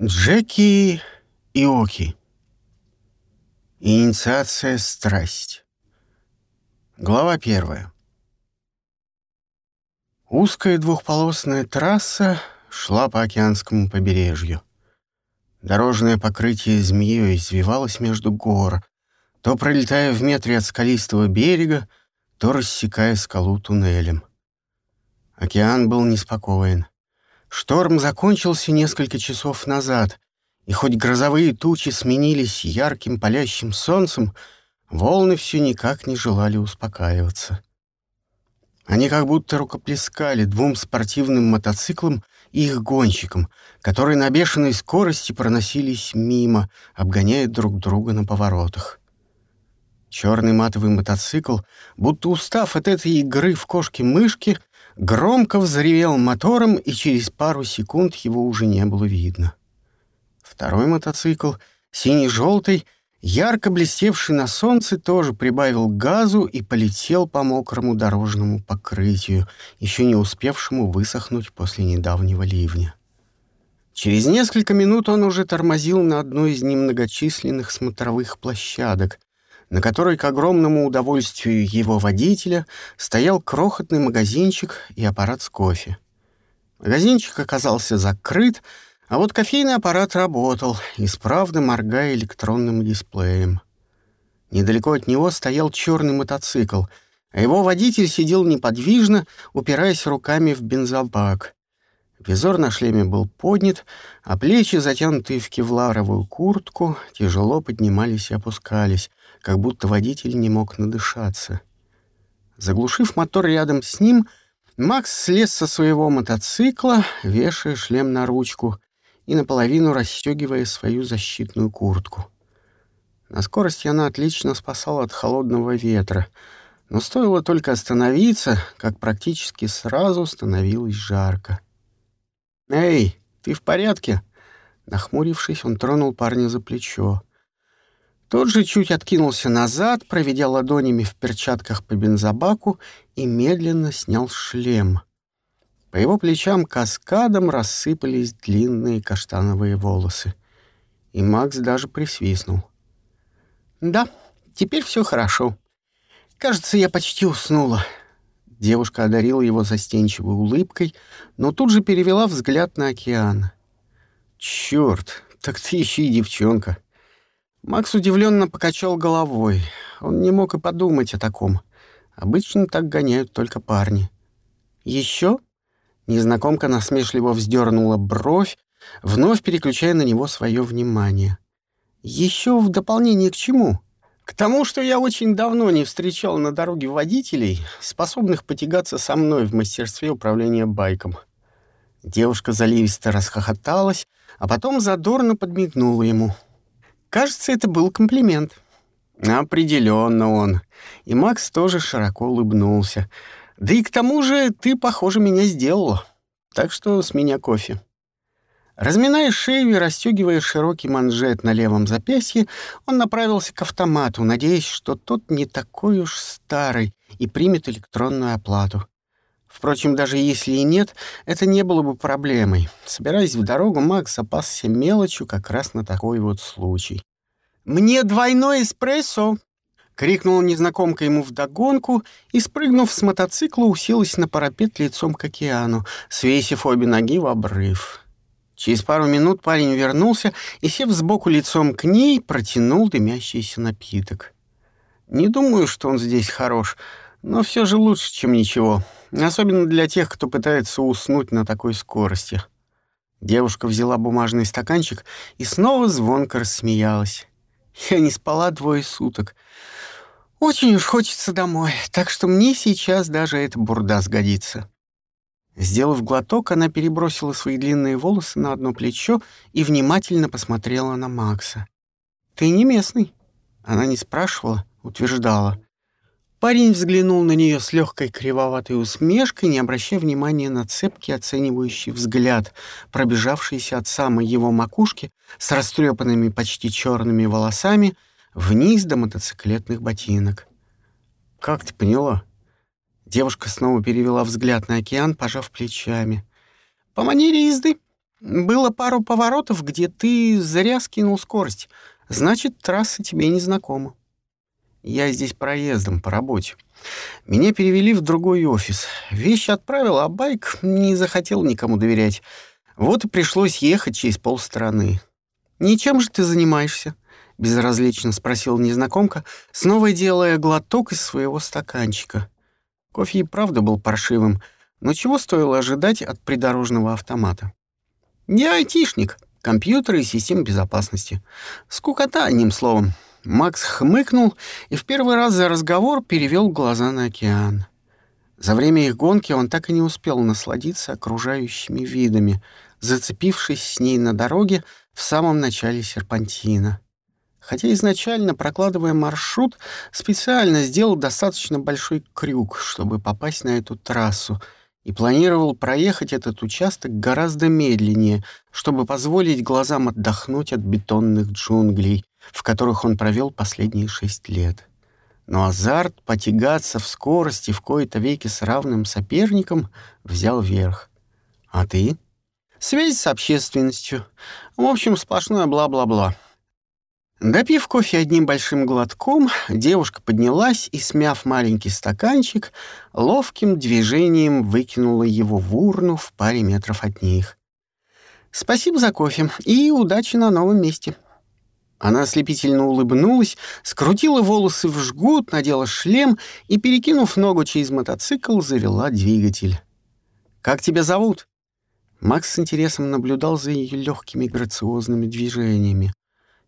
Джеки и Оки. Инициация страсть. Глава первая. Узкая двухполосная трасса шла по океанскому побережью. Дорожное покрытие змеей извивалось между гор, то пролетая в метре от скалистого берега, то рассекая скалу туннелем. Океан был неспокоен. Шторм закончился несколько часов назад, и хоть грозовые тучи сменились ярким палящим солнцем, волны все никак не желали успокаиваться. Они как будто рукоплескали двум спортивным мотоциклам и их гонщикам, которые на бешеной скорости проносились мимо, обгоняя друг друга на поворотах. Черный матовый мотоцикл, будто устав от этой игры в кошки-мышки, громко взревел мотором, и через пару секунд его уже не было видно. Второй мотоцикл, синий-желтый, ярко блестевший на солнце, тоже прибавил газу и полетел по мокрому дорожному покрытию, еще не успевшему высохнуть после недавнего ливня. Через несколько минут он уже тормозил на одной из немногочисленных смотровых площадок, на которой, к огромному удовольствию его водителя, стоял крохотный магазинчик и аппарат с кофе. Магазинчик оказался закрыт, а вот кофейный аппарат работал, исправно моргая электронным дисплеем. Недалеко от него стоял черный мотоцикл, а его водитель сидел неподвижно, упираясь руками в бензобак. Визор на шлеме был поднят, а плечи, затянутые в кевларовую куртку, тяжело поднимались и опускались, как будто водитель не мог надышаться. Заглушив мотор рядом с ним, Макс слез со своего мотоцикла, вешая шлем на ручку и наполовину расстегивая свою защитную куртку. На скорости она отлично спасала от холодного ветра, но стоило только остановиться, как практически сразу становилось жарко. «Эй, ты в порядке?» Нахмурившись, он тронул парня за плечо. Тот же чуть откинулся назад, проведя ладонями в перчатках по бензобаку и медленно снял шлем. По его плечам каскадом рассыпались длинные каштановые волосы. И Макс даже присвистнул. «Да, теперь все хорошо. Кажется, я почти уснула». Девушка одарила его застенчивой улыбкой, но тут же перевела взгляд на океан. «Чёрт, так ты еще и девчонка». Макс удивленно покачал головой. Он не мог и подумать о таком. Обычно так гоняют только парни. Еще? Незнакомка насмешливо вздернула бровь, вновь переключая на него свое внимание. Еще в дополнение к чему? К тому, что я очень давно не встречал на дороге водителей, способных потягаться со мной в мастерстве управления байком. Девушка заливисто расхохоталась, а потом задорно подмигнула ему — Кажется, это был комплимент. Определенно он. И Макс тоже широко улыбнулся. Да и к тому же ты, похоже, меня сделала. Так что с меня кофе. Разминая шею и расстегивая широкий манжет на левом запястье, он направился к автомату, надеясь, что тот не такой уж старый и примет электронную оплату. Впрочем, даже если и нет, это не было бы проблемой. Собираясь в дорогу, Макс запасся мелочью как раз на такой вот случай. «Мне двойной эспрессо!» — крикнула незнакомка ему вдогонку и, спрыгнув с мотоцикла, уселась на парапет лицом к океану, свесив обе ноги в обрыв. Через пару минут парень вернулся и, сев сбоку лицом к ней, протянул дымящийся напиток. Не думаю, что он здесь хорош, но все же лучше, чем ничего. Особенно для тех, кто пытается уснуть на такой скорости. Девушка взяла бумажный стаканчик и снова звонко рассмеялась. Я не спала двое суток. Очень уж хочется домой, так что мне сейчас даже эта бурда сгодится. Сделав глоток, она перебросила свои длинные волосы на одно плечо и внимательно посмотрела на Макса. «Ты не местный?» Она не спрашивала, утверждала. Парень взглянул на нее с легкой кривоватой усмешкой, не обращая внимания на цепкий оценивающий взгляд, пробежавшийся от самой его макушки с растрепанными почти черными волосами вниз до мотоциклетных ботинок. «Как ты поняла?» Девушка снова перевела взгляд на океан, пожав плечами. «По манере езды. Было пару поворотов, где ты зря скинул скорость. Значит, трасса тебе не знакома. Я здесь проездом по работе. Меня перевели в другой офис. Вещи отправил, а байк не захотел никому доверять. Вот и пришлось ехать через полстраны. «Ничем же ты занимаешься?» — безразлично спросила незнакомка, снова делая глоток из своего стаканчика. Кофе и правда был паршивым, но чего стоило ожидать от придорожного автомата? «Я айтишник, компьютеры и системы безопасности. Скукота, одним словом». Макс хмыкнул и в первый раз за разговор перевел глаза на океан. За время их гонки он так и не успел насладиться окружающими видами, зацепившись с ней на дороге в самом начале серпантина. Хотя изначально, прокладывая маршрут, специально сделал достаточно большой крюк, чтобы попасть на эту трассу, и планировал проехать этот участок гораздо медленнее, чтобы позволить глазам отдохнуть от бетонных джунглей, в которых он провел последние шесть лет. Но азарт потягаться в скорости в кои-то веки с равным соперником взял верх. А ты? Связь с общественностью. В общем, сплошное бла-бла-бла. Допив кофе одним большим глотком, девушка поднялась и, смяв маленький стаканчик, ловким движением выкинула его в урну в паре метров от них. «Спасибо за кофе и удачи на новом месте», она ослепительно улыбнулась, скрутила волосы в жгут, надела шлем и, перекинув ногу через мотоцикл, завела двигатель. «Как тебя зовут?» Макс с интересом наблюдал за ее легкими грациозными движениями.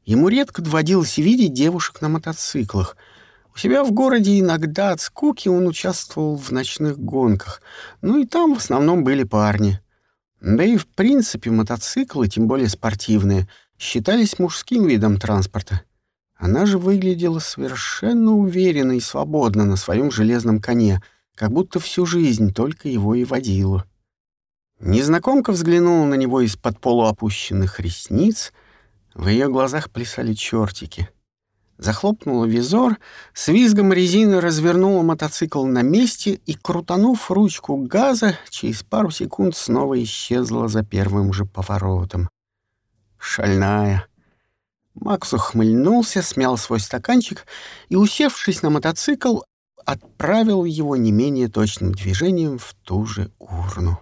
Ему редко доводилось видеть девушек на мотоциклах. У себя в городе иногда от скуки он участвовал в ночных гонках, ну и там в основном были парни. Да и в принципе мотоциклы, тем более спортивные — считались мужским видом транспорта. Она же выглядела совершенно уверенно и свободно на своем железном коне, как будто всю жизнь только его и водила. Незнакомка взглянула на него из-под полуопущенных ресниц. В ее глазах плясали чертики. Захлопнула визор, с визгом резины развернула мотоцикл на месте и, крутанув ручку газа, через пару секунд снова исчезла за первым же поворотом. Шальная. Макс ухмыльнулся, смял свой стаканчик и, усевшись на мотоцикл, отправил его не менее точным движением в ту же урну.